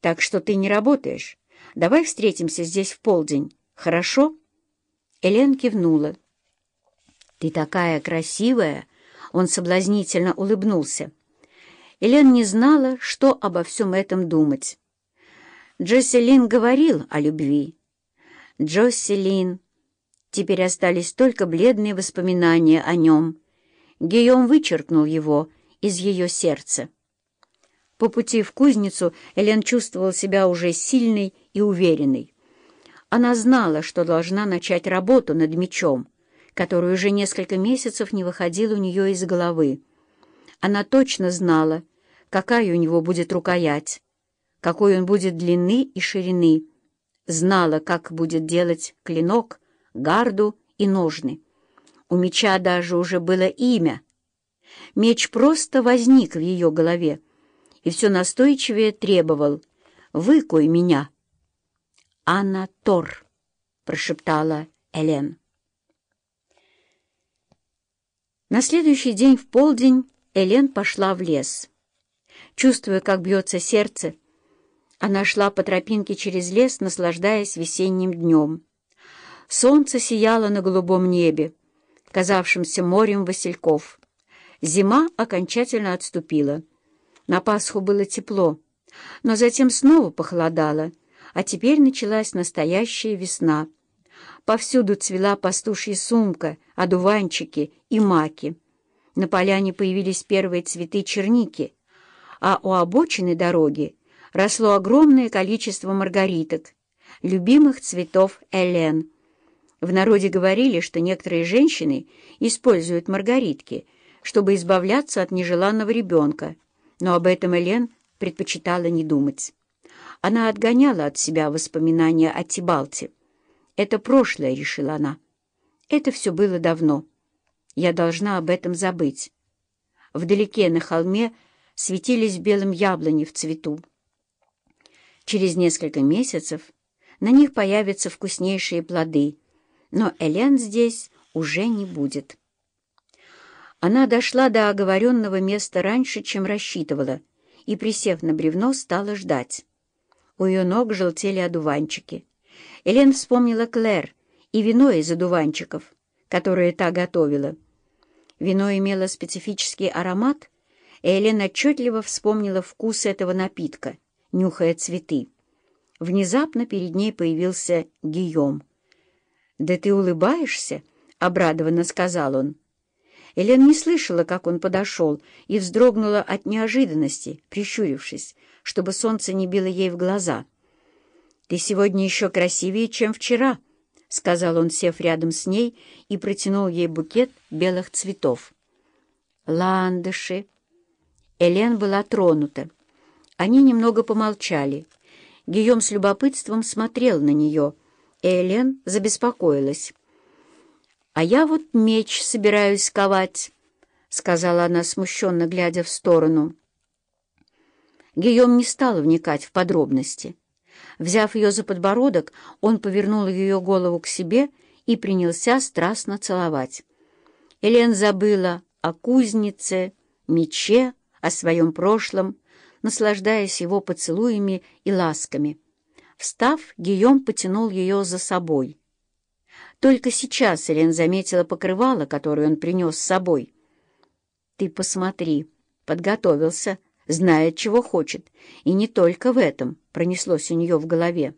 Так что ты не работаешь. Давай встретимся здесь в полдень, хорошо?» Элен кивнула. «Ты такая красивая!» Он соблазнительно улыбнулся. Элен не знала, что обо всем этом думать. Джоселин говорил о любви. Джоселин. Теперь остались только бледные воспоминания о нем. Гийом вычеркнул его из ее сердца. По пути в кузницу Элен чувствовала себя уже сильной и уверенной. Она знала, что должна начать работу над мечом, который уже несколько месяцев не выходил у нее из головы. Она точно знала, какая у него будет рукоять, какой он будет длины и ширины, знала, как будет делать клинок, гарду и ножны. У меча даже уже было имя. Меч просто возник в ее голове и все настойчивее требовал «Выкуй меня!» «Анна Тор», — прошептала Элен. На следующий день в полдень Элен пошла в лес. Чувствуя, как бьется сердце, она шла по тропинке через лес, наслаждаясь весенним днем. Солнце сияло на голубом небе, казавшимся морем васильков. Зима окончательно отступила. На Пасху было тепло, но затем снова похолодало, а теперь началась настоящая весна. Повсюду цвела пастушья сумка, одуванчики и маки. На поляне появились первые цветы черники, а у обочины дороги росло огромное количество маргариток, любимых цветов Элен. В народе говорили, что некоторые женщины используют маргаритки, чтобы избавляться от нежеланного ребенка, но об этом Элен предпочитала не думать. Она отгоняла от себя воспоминания о Тибалте. «Это прошлое», — решила она. «Это все было давно. Я должна об этом забыть». Вдалеке на холме светились белым яблони в цвету. Через несколько месяцев на них появятся вкуснейшие плоды, но Элен здесь уже не будет. Она дошла до оговоренного места раньше, чем рассчитывала, и, присев на бревно, стала ждать. У ее ног желтели одуванчики. Элен вспомнила Клэр и вино из одуванчиков, которое та готовила. Вино имело специфический аромат, и Элен отчетливо вспомнила вкус этого напитка, нюхая цветы. Внезапно перед ней появился Гийом. «Да ты улыбаешься?» — обрадованно сказал он. Элен не слышала, как он подошел, и вздрогнула от неожиданности, прищурившись, чтобы солнце не било ей в глаза. «Ты сегодня еще красивее, чем вчера», — сказал он, сев рядом с ней, и протянул ей букет белых цветов. «Ландыши!» Элен была тронута. Они немного помолчали. Гийом с любопытством смотрел на нее, и Элен забеспокоилась. «А я вот меч собираюсь ковать», — сказала она, смущенно глядя в сторону. Гийом не стал вникать в подробности. Взяв ее за подбородок, он повернул ее голову к себе и принялся страстно целовать. Элен забыла о кузнице, мече, о своем прошлом, наслаждаясь его поцелуями и ласками. Встав, Гийом потянул ее за собой. Только сейчас Элен заметила покрывало, которое он принес с собой. «Ты посмотри, подготовился», знает, чего хочет, и не только в этом пронеслось у нее в голове.